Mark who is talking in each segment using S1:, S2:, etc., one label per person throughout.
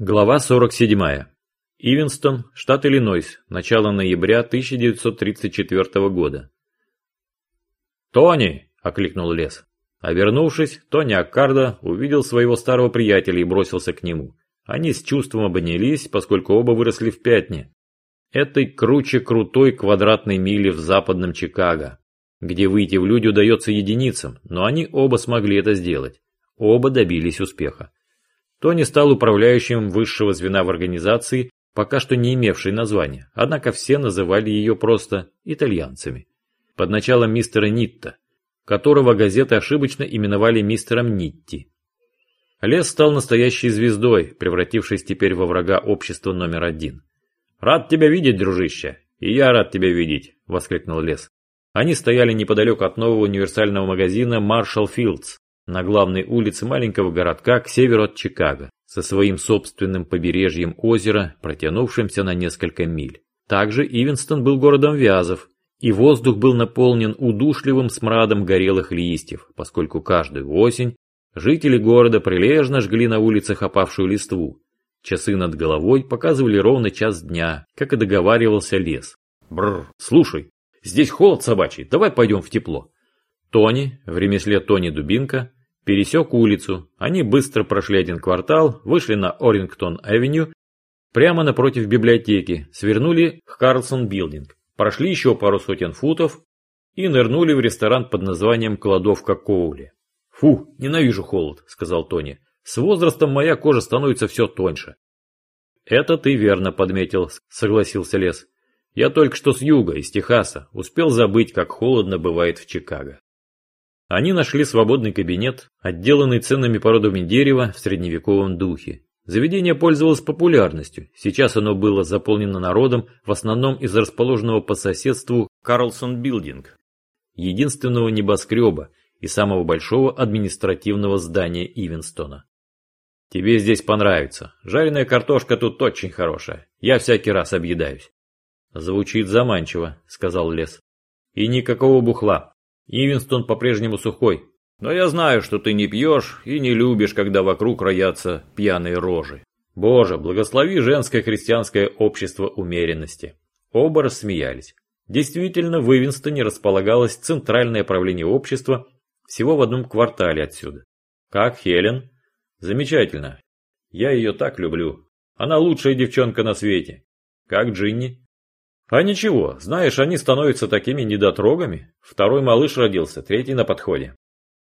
S1: Глава 47. Ивенстон, штат Иллинойс, начало ноября 1934 года. «Тони!» – окликнул Лес. Обернувшись, Тони Аккарда увидел своего старого приятеля и бросился к нему. Они с чувством обнялись, поскольку оба выросли в пятне. Этой круче крутой квадратной мили в западном Чикаго, где выйти в люди удается единицам, но они оба смогли это сделать. Оба добились успеха. Тони стал управляющим высшего звена в организации, пока что не имевшей названия, однако все называли ее просто итальянцами. Под началом мистера Нитта, которого газеты ошибочно именовали мистером Нитти. Лес стал настоящей звездой, превратившись теперь во врага общества номер один. «Рад тебя видеть, дружище!» «И я рад тебя видеть!» – воскликнул Лес. Они стояли неподалеку от нового универсального магазина Marshall Fields, на главной улице маленького городка к северу от Чикаго, со своим собственным побережьем озера, протянувшимся на несколько миль. Также Ивенстон был городом вязов, и воздух был наполнен удушливым смрадом горелых листьев, поскольку каждую осень жители города прилежно жгли на улицах опавшую листву. Часы над головой показывали ровно час дня, как и договаривался лес. Бррр, слушай, здесь холод собачий, давай пойдем в тепло. Тони, в ремесле Тони Дубинка, пересек улицу. Они быстро прошли один квартал, вышли на Орингтон-авеню, прямо напротив библиотеки, свернули к Карлсон Билдинг, прошли еще пару сотен футов и нырнули в ресторан под названием «Кладовка Коули». «Фу, ненавижу холод», — сказал Тони. «С возрастом моя кожа становится все тоньше». «Это ты верно подметил», — согласился Лес. «Я только что с юга, из Техаса, успел забыть, как холодно бывает в Чикаго». Они нашли свободный кабинет, отделанный ценными породами дерева в средневековом духе. Заведение пользовалось популярностью, сейчас оно было заполнено народом, в основном из расположенного по соседству Карлсон Билдинг, единственного небоскреба и самого большого административного здания Ивенстона. Тебе здесь понравится. Жареная картошка тут очень хорошая. Я всякий раз объедаюсь. Звучит заманчиво, сказал Лес. И никакого бухла. Ивинстон по-прежнему сухой. Но я знаю, что ты не пьешь и не любишь, когда вокруг роятся пьяные рожи. Боже, благослови женское христианское общество умеренности. Оба рассмеялись. Действительно, в Ивинстоне располагалось центральное правление общества всего в одном квартале отсюда. Как Хелен? Замечательно. Я ее так люблю. Она лучшая девчонка на свете. Как Джинни? А ничего, знаешь, они становятся такими недотрогами. Второй малыш родился, третий на подходе.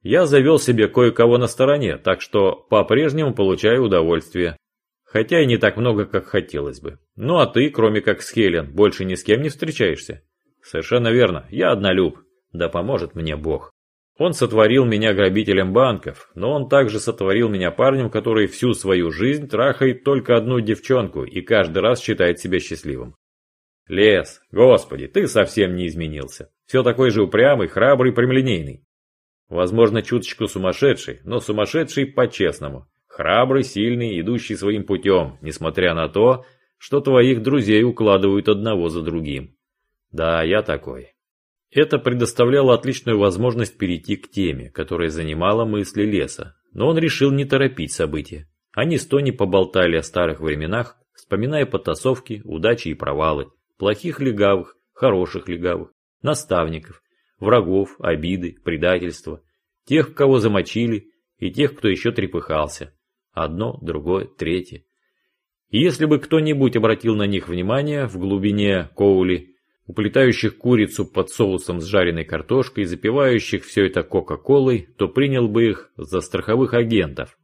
S1: Я завел себе кое-кого на стороне, так что по-прежнему получаю удовольствие. Хотя и не так много, как хотелось бы. Ну а ты, кроме как с Хелен, больше ни с кем не встречаешься? Совершенно верно, я однолюб. Да поможет мне Бог. Он сотворил меня грабителем банков, но он также сотворил меня парнем, который всю свою жизнь трахает только одну девчонку и каждый раз считает себя счастливым. Лес, господи, ты совсем не изменился. Все такой же упрямый, храбрый, прямолинейный. Возможно, чуточку сумасшедший, но сумасшедший по-честному. Храбрый, сильный, идущий своим путем, несмотря на то, что твоих друзей укладывают одного за другим. Да, я такой. Это предоставляло отличную возможность перейти к теме, которая занимала мысли леса, но он решил не торопить события. Они с Тони поболтали о старых временах, вспоминая потасовки, удачи и провалы, плохих легавых, хороших легавых, наставников, врагов, обиды, предательства, тех, кого замочили, и тех, кто еще трепыхался. Одно, другое, третье. И если бы кто-нибудь обратил на них внимание в глубине Коули, уплетающих курицу под соусом с жареной картошкой запивающих все это Кока-Колой, то принял бы их за страховых агентов.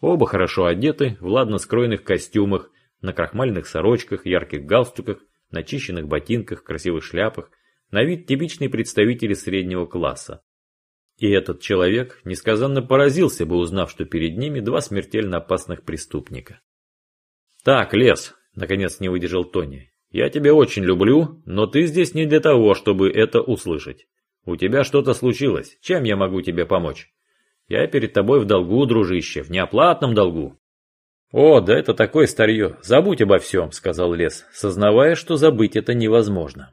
S1: Оба хорошо одеты, в ладно скроенных костюмах, на крахмальных сорочках, ярких галстуках начищенных ботинках, красивых шляпах, на вид типичные представители среднего класса. И этот человек несказанно поразился бы, узнав, что перед ними два смертельно опасных преступника. «Так, Лес», — наконец не выдержал Тони, — «я тебя очень люблю, но ты здесь не для того, чтобы это услышать. У тебя что-то случилось, чем я могу тебе помочь? Я перед тобой в долгу, дружище, в неоплатном долгу. «О, да это такое старье, забудь обо всем», — сказал Лес, сознавая, что забыть это невозможно.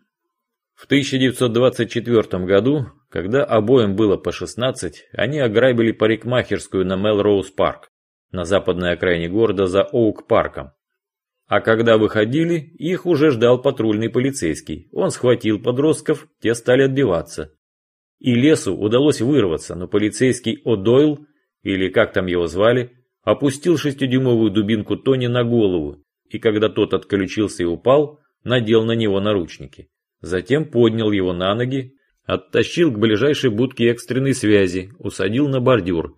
S1: В 1924 году, когда обоим было по 16, они ограбили парикмахерскую на Мелроуз Парк. на западной окраине города за Оук-парком. А когда выходили, их уже ждал патрульный полицейский. Он схватил подростков, те стали отбиваться. И лесу удалось вырваться, но полицейский О'Дойл, или как там его звали, опустил шестидюймовую дубинку Тони на голову, и когда тот отключился и упал, надел на него наручники. Затем поднял его на ноги, оттащил к ближайшей будке экстренной связи, усадил на бордюр,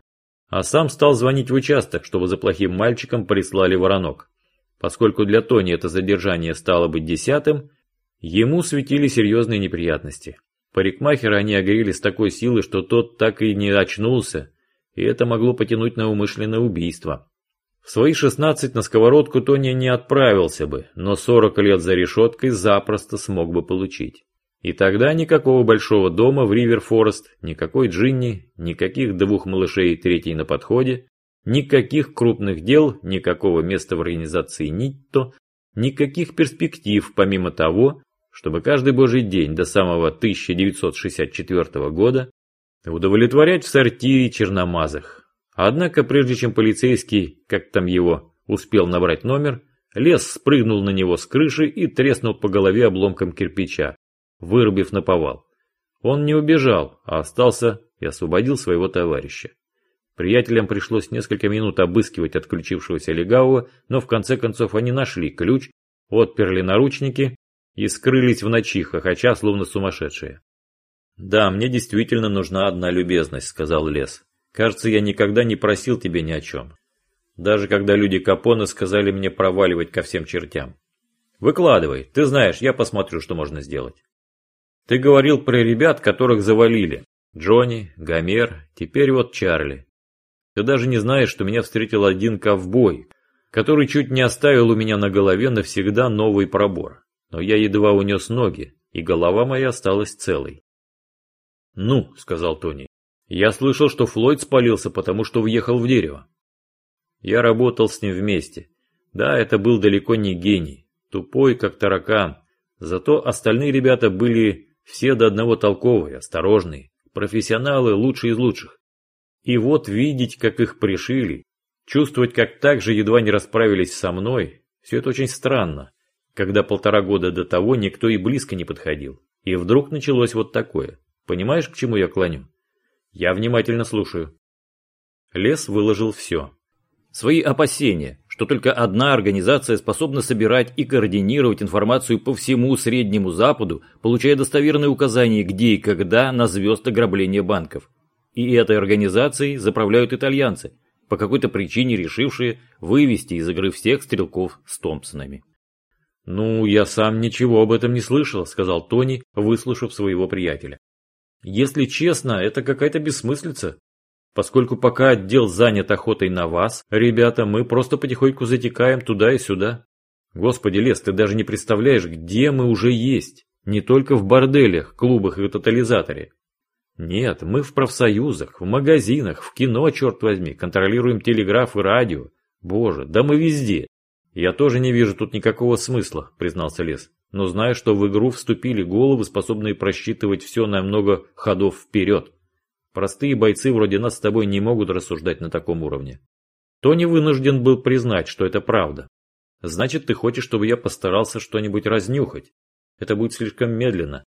S1: а сам стал звонить в участок, чтобы за плохим мальчиком прислали воронок. Поскольку для Тони это задержание стало быть десятым, ему светили серьезные неприятности. Парикмахера они огрели с такой силой, что тот так и не очнулся, и это могло потянуть на умышленное убийство. В свои 16 на сковородку Тони не отправился бы, но 40 лет за решеткой запросто смог бы получить. И тогда никакого большого дома в Ривер-Форест, никакой Джинни, никаких двух малышей третий на подходе, никаких крупных дел, никакого места в организации НИТТО, никаких перспектив помимо того, чтобы каждый божий день до самого 1964 года удовлетворять в сортире черномазых, Однако, прежде чем полицейский, как там его, успел набрать номер, лес спрыгнул на него с крыши и треснул по голове обломком кирпича, вырубив на повал. Он не убежал, а остался и освободил своего товарища. Приятелям пришлось несколько минут обыскивать отключившегося легавого, но в конце концов они нашли ключ, отперли наручники и скрылись в ночи, хохоча, словно сумасшедшие. «Да, мне действительно нужна одна любезность», — сказал Лес. Кажется, я никогда не просил тебя ни о чем. Даже когда люди Капона сказали мне проваливать ко всем чертям. Выкладывай, ты знаешь, я посмотрю, что можно сделать. Ты говорил про ребят, которых завалили. Джонни, Гомер, теперь вот Чарли. Ты даже не знаешь, что меня встретил один ковбой, который чуть не оставил у меня на голове навсегда новый пробор. Но я едва унес ноги, и голова моя осталась целой. «Ну», — сказал Тони, я слышал, что Флойд спалился, потому что въехал в дерево. Я работал с ним вместе. Да, это был далеко не гений, тупой, как таракан. Зато остальные ребята были все до одного толковые, осторожные, профессионалы лучшие из лучших. И вот видеть, как их пришили, чувствовать, как так же едва не расправились со мной, все это очень странно, когда полтора года до того никто и близко не подходил. И вдруг началось вот такое. Понимаешь, к чему я клоню? Я внимательно слушаю. Лес выложил все. Свои опасения, что только одна организация способна собирать и координировать информацию по всему Среднему Западу, получая достоверные указания, где и когда на звезд ограбления банков. И этой организацией заправляют итальянцы, по какой-то причине решившие вывести из игры всех стрелков с Томпсонами. «Ну, я сам ничего об этом не слышал», — сказал Тони, выслушав своего приятеля. Если честно, это какая-то бессмыслица. Поскольку пока отдел занят охотой на вас, ребята, мы просто потихоньку затекаем туда и сюда. Господи, Лес, ты даже не представляешь, где мы уже есть. Не только в борделях, клубах и тотализаторе. Нет, мы в профсоюзах, в магазинах, в кино, черт возьми, контролируем телеграф и радио. Боже, да мы везде. Я тоже не вижу тут никакого смысла, признался Лес но знаю, что в игру вступили головы, способные просчитывать все на много ходов вперед. Простые бойцы вроде нас с тобой не могут рассуждать на таком уровне. Тони вынужден был признать, что это правда. Значит, ты хочешь, чтобы я постарался что-нибудь разнюхать. Это будет слишком медленно.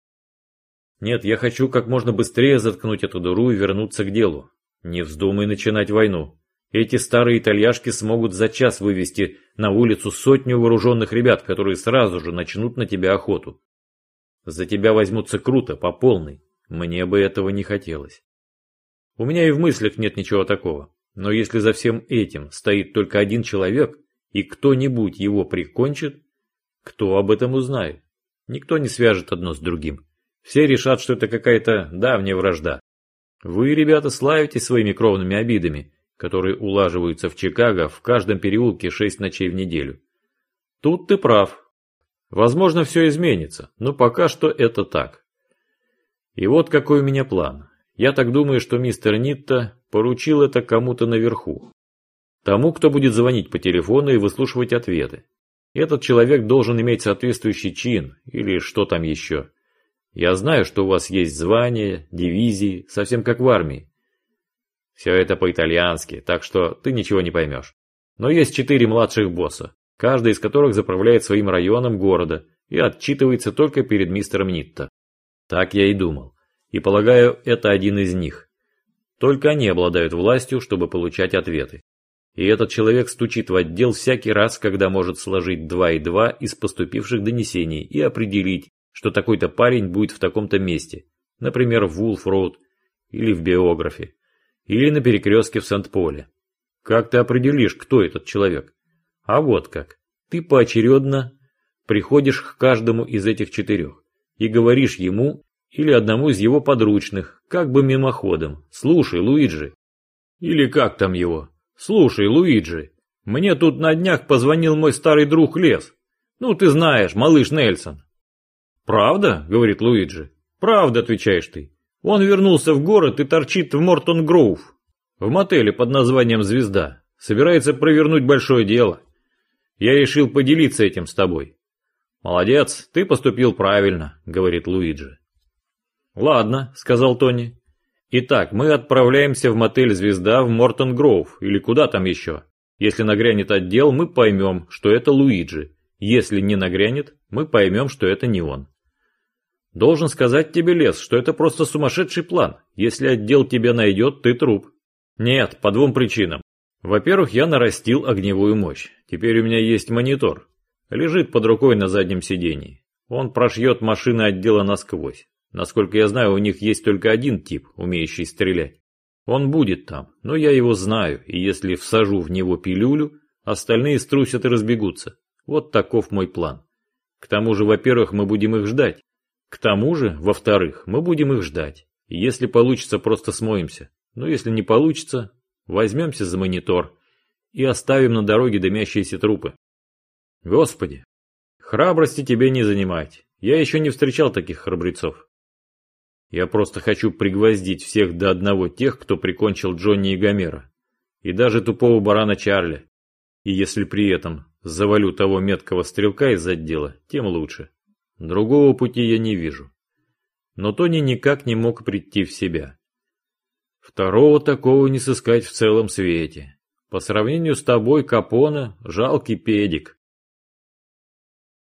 S1: Нет, я хочу как можно быстрее заткнуть эту дыру и вернуться к делу. Не вздумай начинать войну. Эти старые итальяшки смогут за час вывести на улицу сотню вооруженных ребят, которые сразу же начнут на тебя охоту. За тебя возьмутся круто, по полной. Мне бы этого не хотелось. У меня и в мыслях нет ничего такого. Но если за всем этим стоит только один человек, и кто-нибудь его прикончит, кто об этом узнает? Никто не свяжет одно с другим. Все решат, что это какая-то давняя вражда. Вы, ребята, славитесь своими кровными обидами, которые улаживаются в Чикаго в каждом переулке шесть ночей в неделю. Тут ты прав. Возможно, все изменится, но пока что это так. И вот какой у меня план. Я так думаю, что мистер Нитта поручил это кому-то наверху. Тому, кто будет звонить по телефону и выслушивать ответы. Этот человек должен иметь соответствующий чин, или что там еще. Я знаю, что у вас есть звания, дивизии, совсем как в армии. Все это по-итальянски, так что ты ничего не поймешь. Но есть четыре младших босса, каждый из которых заправляет своим районом города и отчитывается только перед мистером Нитто. Так я и думал. И полагаю, это один из них. Только они обладают властью, чтобы получать ответы. И этот человек стучит в отдел всякий раз, когда может сложить два и два из поступивших донесений и определить, что такой-то парень будет в таком-то месте, например, в Вулф-Роуд или в биографе, или на перекрестке в Сент-Поле. Как ты определишь, кто этот человек? А вот как. Ты поочередно приходишь к каждому из этих четырех и говоришь ему или одному из его подручных, как бы мимоходом, «Слушай, Луиджи». Или как там его? «Слушай, Луиджи, мне тут на днях позвонил мой старый друг Лес. Ну, ты знаешь, малыш Нельсон». «Правда?» — говорит Луиджи. «Правда», — отвечаешь ты. «Он вернулся в город и торчит в Мортон-Гроув, в мотеле под названием «Звезда». Собирается провернуть большое дело. Я решил поделиться этим с тобой». «Молодец, ты поступил правильно», — говорит Луиджи. «Ладно», — сказал Тони. «Итак, мы отправляемся в мотель «Звезда» в Мортон-Гроув, или куда там еще. Если нагрянет отдел, мы поймем, что это Луиджи. Если не нагрянет, мы поймем, что это не он. Должен сказать тебе, Лес, что это просто сумасшедший план. Если отдел тебя найдет, ты труп. Нет, по двум причинам. Во-первых, я нарастил огневую мощь. Теперь у меня есть монитор. Лежит под рукой на заднем сидении. Он прошьет машины отдела насквозь. Насколько я знаю, у них есть только один тип, умеющий стрелять. Он будет там, но я его знаю, и если всажу в него пилюлю, остальные струсят и разбегутся. Вот таков мой план. К тому же, во-первых, мы будем их ждать. К тому же, во-вторых, мы будем их ждать. Если получится, просто смоемся. Но если не получится, возьмемся за монитор и оставим на дороге дымящиеся трупы. Господи, храбрости тебе не занимать. Я еще не встречал таких храбрецов. Я просто хочу пригвоздить всех до одного тех, кто прикончил Джонни и Гомера. И даже тупого барана Чарли. И если при этом завалю того меткого стрелка из отдела, тем лучше. Другого пути я не вижу. Но Тони никак не мог прийти в себя. Второго такого не сыскать в целом свете. По сравнению с тобой, Капона – жалкий педик.